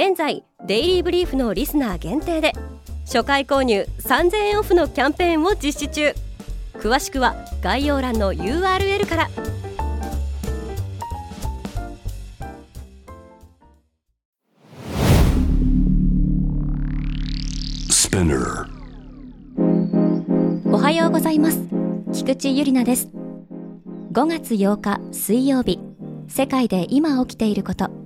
現在デイリーブリーフのリスナー限定で初回購入3000円オフのキャンペーンを実施中。詳しくは概要欄の URL から。おはようございます。菊池ゆりなです。5月8日水曜日。世界で今起きていること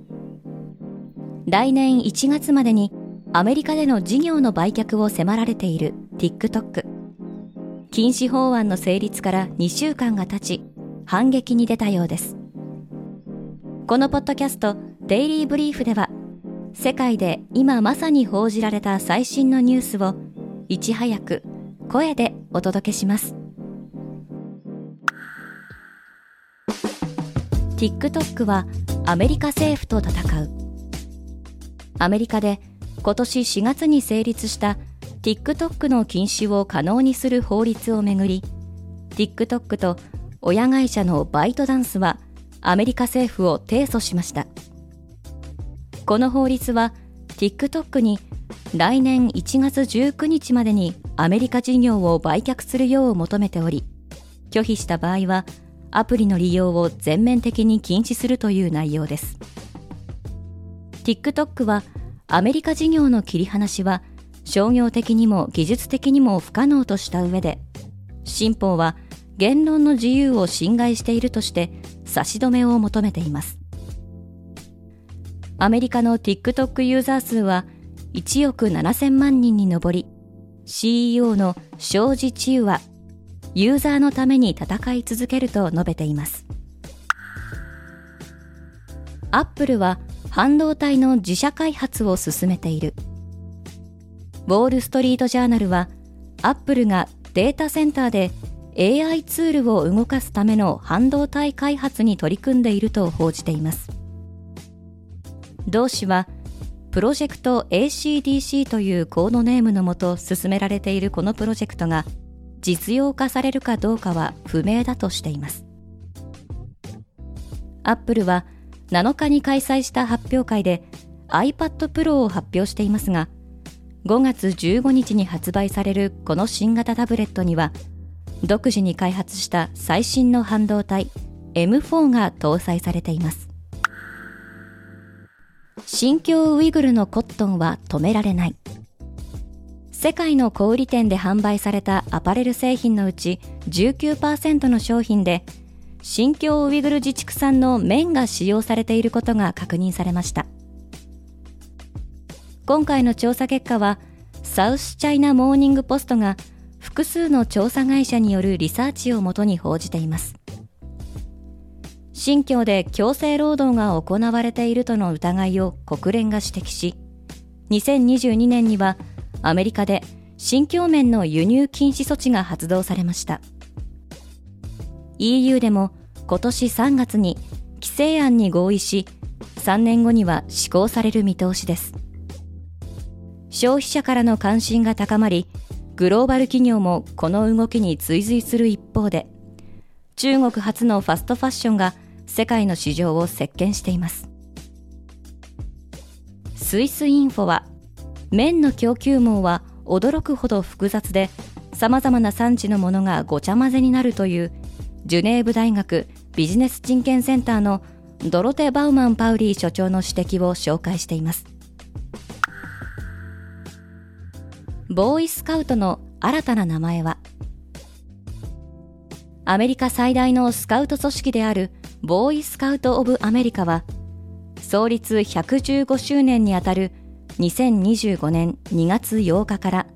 来年1月までにアメリカでの事業の売却を迫られている TikTok 禁止法案の成立から2週間が経ち反撃に出たようです。このポッドキャストデイリーブリーフでは世界で今まさに報じられた最新のニュースをいち早く声でお届けします。TikTok はアメリカ政府と戦う。アメリカで今年4月に成立した TikTok の禁止を可能にする法律をめぐり TikTok と親会社のバイトダンスはアメリカ政府を提訴しました。この法律は TikTok に来年1月19日までにアメリカ事業を売却するよう求めており拒否した場合はアプリの利用を全面的に禁止するという内容です。TikTok はアメリカ事業の切り離しは商業的にも技術的にも不可能とした上で新法は言論の自由を侵害しているとして差し止めを求めています。アメリカの TikTok ユーザー数は1億7000万人に上り CEO の庄司千代はユーザーのために戦い続けると述べています。アップルは半導体の自社開発を進めている。ウォール・ストリート・ジャーナルはアップルがデータセンターで AI ツールを動かすための半導体開発に取り組んでいると報じています。同氏はプロジェクト ACDC というコードネームのもと進められているこのプロジェクトが実用化されるかどうかは不明だとしています。アップルは7日に開催した発表会で iPad Pro を発表していますが5月15日に発売されるこの新型タブレットには独自に開発した最新の半導体 M4 が搭載されています。新疆ウイグルのコットンは止められない。世界の小売店で販売されたアパレル製品のうち19%の商品で新疆ウイグル自治区産の綿が使用されていることが確認されました今回の調査結果はサウスチャイナモーニングポストが複数の調査会社によるリサーチをもとに報じています新疆で強制労働が行われているとの疑いを国連が指摘し、2022年にはアメリカで新疆面の輸入禁止措置が発動されました。EU でも今年3月に規制案に合意し、3年後には施行される見通しです。消費者からの関心が高まり、グローバル企業もこの動きに追随する一方で、中国発のファストファッションが世界の市場を席巻していますスイスインフォは綿の供給網は驚くほど複雑で様々な産地のものがごちゃ混ぜになるというジュネーブ大学ビジネス人権センターのドロテ・バウマン・パウリー所長の指摘を紹介していますボーイスカウトの新たな名前はアメリカ最大のスカウト組織であるボーイスカウト・オブ・アメリカは、創立115周年にあたる2025年2月8日から、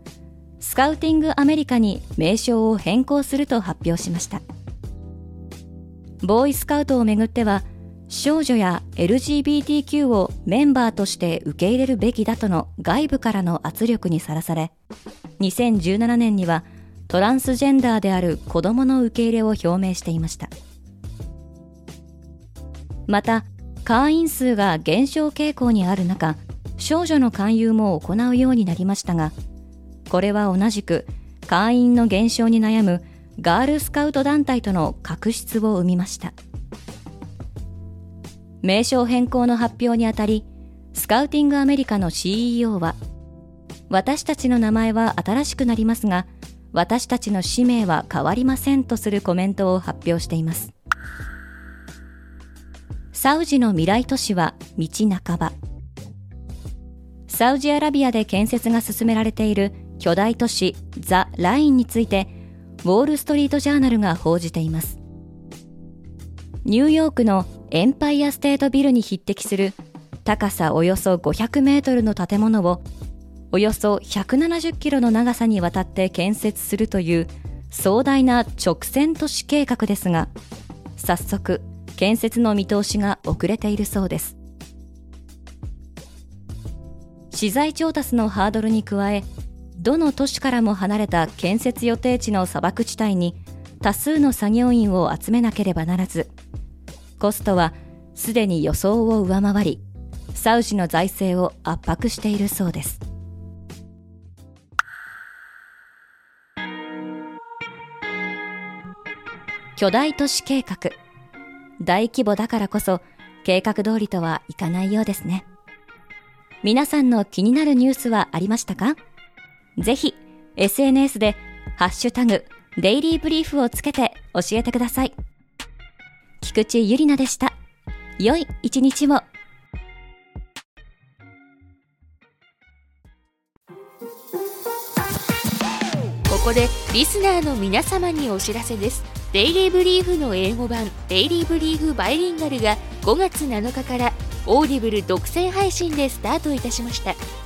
スカウティングアメリカに名称を変更すると発表しました。ボーイスカウトをめぐっては、少女や LGBTQ をメンバーとして受け入れるべきだとの外部からの圧力にさらされ、2017年にはトランスジェンダーである子供の受け入れを表明していました。また、会員数が減少傾向にある中、少女の勧誘も行うようになりましたが、これは同じく会員の減少に悩むガールスカウト団体との確執を生みました。名称変更の発表にあたり、スカウティングアメリカの CEO は、私たちの名前は新しくなりますが、私たちの使命は変わりませんとするコメントを発表しています。サウジの未来都市は道半ば。サウジアラビアで建設が進められている巨大都市ザ・ラインについて、ウォール・ストリート・ジャーナルが報じています。ニューヨークのエンパイアステートビルに匹敵する高さおよそ500メートルの建物をおよそ170キロの長さにわたって建設するという壮大な直線都市計画ですが、早速建設の見通しが遅れているそうです。資材調達のハードルに加え、どの都市からも離れた建設予定地の砂漠地帯に多数の作業員を集めなければならず、コストはすでに予想を上回り、サウジの財政を圧迫しているそうです。巨大都市計画。大規模だからこそ計画通りとはいかないようですね。皆さんの気になるニュースはありましたか？ぜひ SNS でハッシュタグデイリーブリーフをつけて教えてください。菊池ゆりなでした。良い一日を。ここでリスナーの皆様にお知らせです。デイリーブリーフの英語版デイリーブリーフバイリンガルが5月7日からオーディブル独占配信でスタートいたしました